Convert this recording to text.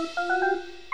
Música